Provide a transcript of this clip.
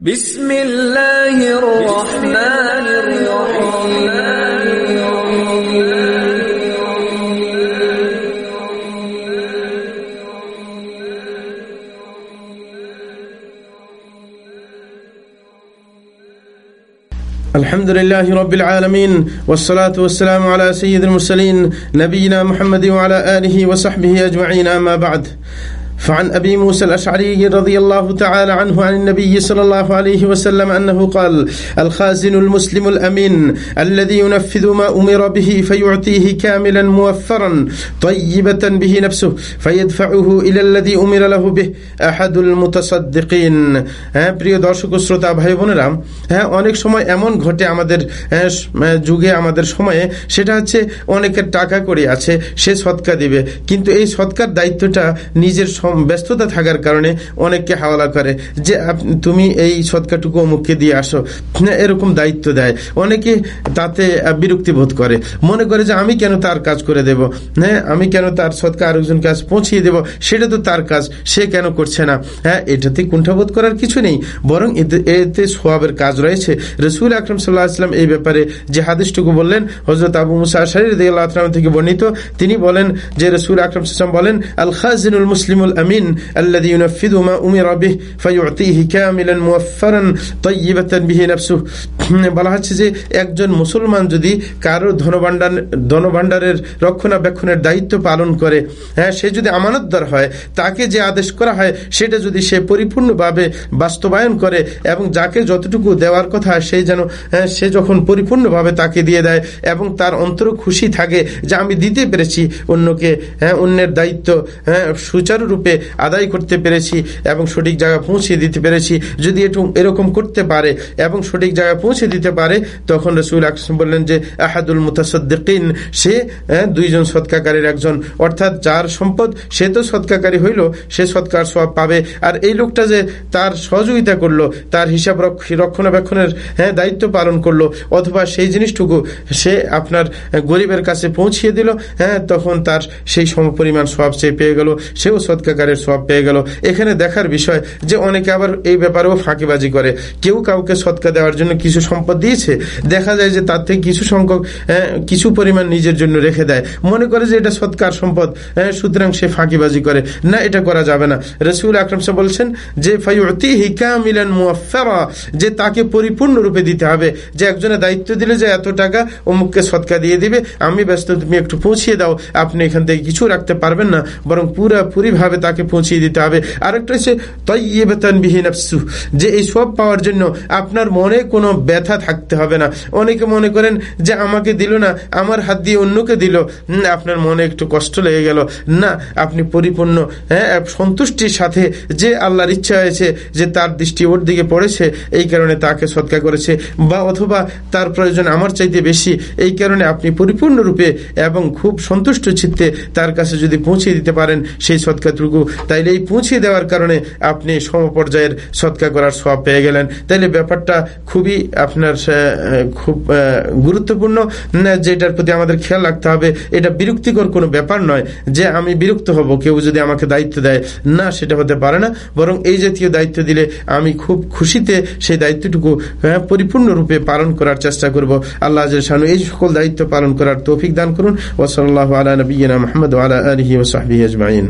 بسم الله الرحمن الرحيم. الحمد لله رب العالمين والصلاة والسلام على سيد المرسلين نبينا محمد وعلى آله وصحبه أجمعين أما بعد. فعن أبي موسى الأشعري رضي الله تعالى عنه عن النبي صلى الله عليه وسلم أنه قال الخازن المسلم الأمين الذي ينفذ ما أمر به فيعطيه كاملا موفرا طيبة به نفسه فيدفعه إلى الذي أمر له به أحد المتصدقين হ্যাঁ প্রিয় দর্শক ও শ্রোতা ভাই বোনেরা হ্যাঁ অনেক সময় এমন ঘটে আমাদের হ্যাঁ, যুগে আমাদের সময়ে সেটা হচ্ছে অনেকের টাকা করে আছে সে সৎকা দিবে কিন্তু এই সৎকার দায়িত্বটা নিজের সম- ব্যস্ততা থাকার কারণে অনেককে হাওলা করে যে তুমি এই সৎকারটুকু অমুককে দিয়ে আসো। এরকম দায়িত্ব দেয়। অনেকে তাতে বিরক্তি বোধ করে। মনে করে যে আমি কেন তার কাজ করে দেব? হ্যাঁ আমি কেন তার সৎকার আরেকজন কাজ পৌঁছিয়ে দেব? সেটা তো তার কাজ, সে কেন করছে না? হ্যাঁ এটাতে কুণ্ঠাবোধ করার কিছু নেই। বরং এতে- এতে সোয়াবের কাজ রয়েছে। রসুল আকরম সাল্লাহ আসলাম এই ব্যাপারে যে হাদিসটুকু বললেন হজরত আবু মুসা শরীর থেকে বর্ণিত, তিনি বলেন যে রসুল আকরম সাল্লাম বলেন আল খাজিনুল মুসলিমুল আমিন الذي ينفذ ما أمر به فيعطيه كاملا موفرا طيبة به نفسه বলা হচ্ছে যে একজন মুসলমান যদি কারো ধনভাণ্ডার ধনভাণ্ডারের রক্ষণাবেক্ষণের দায়িত্ব পালন করে হ্যাঁ সে যদি আমানতদার হয় তাকে যে আদেশ করা হয় সেটা যদি সে পরিপূর্ণভাবে বাস্তবায়ন করে এবং যাকে যতটুকু দেওয়ার কথা সেই যেন হ্যাঁ, সে যখন পরিপূর্ণভাবে তাকে দিয়ে দেয় এবং তার অন্তর খুশি থাকে যে আমি দিতে পেরেছি অন্যকে হ্যাঁ অন্যের দায়িত্ব হ্যাঁ সুচারুরূপে আদায় করতে পেরেছি এবং সঠিক জায়গায় পৌঁছে দিতে পেরেছি। যদি একটু এরকম করতে পারে এবং সঠিক জায়গায় পৌঁছে দিতে পারে তখন রসুল আকসম বললেন যে আহাদুল মুতাসদ্দিন সে হ্যাঁ, দুইজন সৎকাকারীর একজন। অর্থাৎ যার সম্পদ সে তো সৎকাকারী হইল সে সৎকার সব পাবে। আর এই লোকটা যে তার সহযোগিতা করল তার হিসাব রক্ষ- রক্ষণাবেক্ষণের হ্যাঁ দায়িত্ব পালন করল অথবা সেই জিনিসটুকু সে আপনার গরিবের কাছে পৌঁছিয়ে দিল হ্যাঁ তখন তার সেই সমপরিমাণ সব সে পেয়ে গেল। সেও সৎকাকারের সব পেয়ে গেল। এখানে দেখার বিষয় যে অনেকে আবার এই ব্যাপারেও ফাঁকিবাজি করে। কেউ কাউকে সৎকা দেওয়ার জন্য কিছু সম্পদ দিয়েছে? দেখা যায় যে তার থেকে কিছু সংখ্যক কিছু পরিমাণ নিজের জন্য রেখে দেয়। মনে করে যে এটা সৎকার সম্পদ সুতরাং সে ফাঁকিবাজি করে। না, এটা করা যাবে না। রসুল আকরম সাহেব বলছেন যে ফাইউতি হিকা মিলান যে তাকে পরিপূর্ণরূপে দিতে হবে। যে একজনের দায়িত্ব দিলে যে এত টাকা অমুককে সৎকা দিয়ে দিবে। আমি ব্যস্ত তুমি একটু পৌঁছিয়ে দাও। আপনি এখান থেকে কিছু রাখতে পারবেন না। বরং পুরাপুরি ভাবে তাকে পৌঁছিয়ে দিতে হবে। আরেকটা হচ্ছে তৈবেতন বিহীন যে এই সব পাওয়ার জন্য আপনার মনে কোনো ব্যথা থাকতে হবে না। অনেকে মনে করেন যে আমাকে দিল না, আমার হাত দিয়ে অন্যকে দিল। আপনার মনে একটু কষ্ট লেগে গেল। না, আপনি পরিপূর্ণ হ্যাঁ সন্তুষ্টির সাথে যে আল্লাহর ইচ্ছা হয়েছে, যে তার দৃষ্টি ওর দিকে পড়েছে, এই কারণে তাকে সৎকার করেছে। বা অথবা তার প্রয়োজন আমার চাইতে বেশি, এই কারণে আপনি পরিপূর্ণরূপে এবং খুব সন্তুষ্ট চিত্তে তার কাছে যদি পৌঁছে দিতে পারেন, সেই সৎকারটুকু তাইলে এই পৌঁছে দেওয়ার কারণে আপনি সমপর্যায়ের সৎকার করার সব পেয়ে গেলেন। তাইলে ব্যাপারটা খুবই আপনার খুব গুরুত্বপূর্ণ। যেটার প্রতি আমাদের খেয়াল রাখতে হবে এটা বিরক্তিকর কোনো ব্যাপার নয় যে আমি বিরক্ত হব কেউ যদি আমাকে দায়িত্ব দেয়। না সেটা হতে পারে না। বরং এই জাতীয় দায়িত্ব দিলে আমি খুব খুশিতে সেই দায়িত্বটুকু হ্যাঁ, পরিপূর্ণরূপে পালন করার চেষ্টা করব। আল্লাহ শানু এই সকল দায়িত্ব পালন করার তৌফিক দান করুন। ওসল্লাহ আলা নবীনা মোহাম্মদ আলা আলহি ওসাহবি আজমাইন।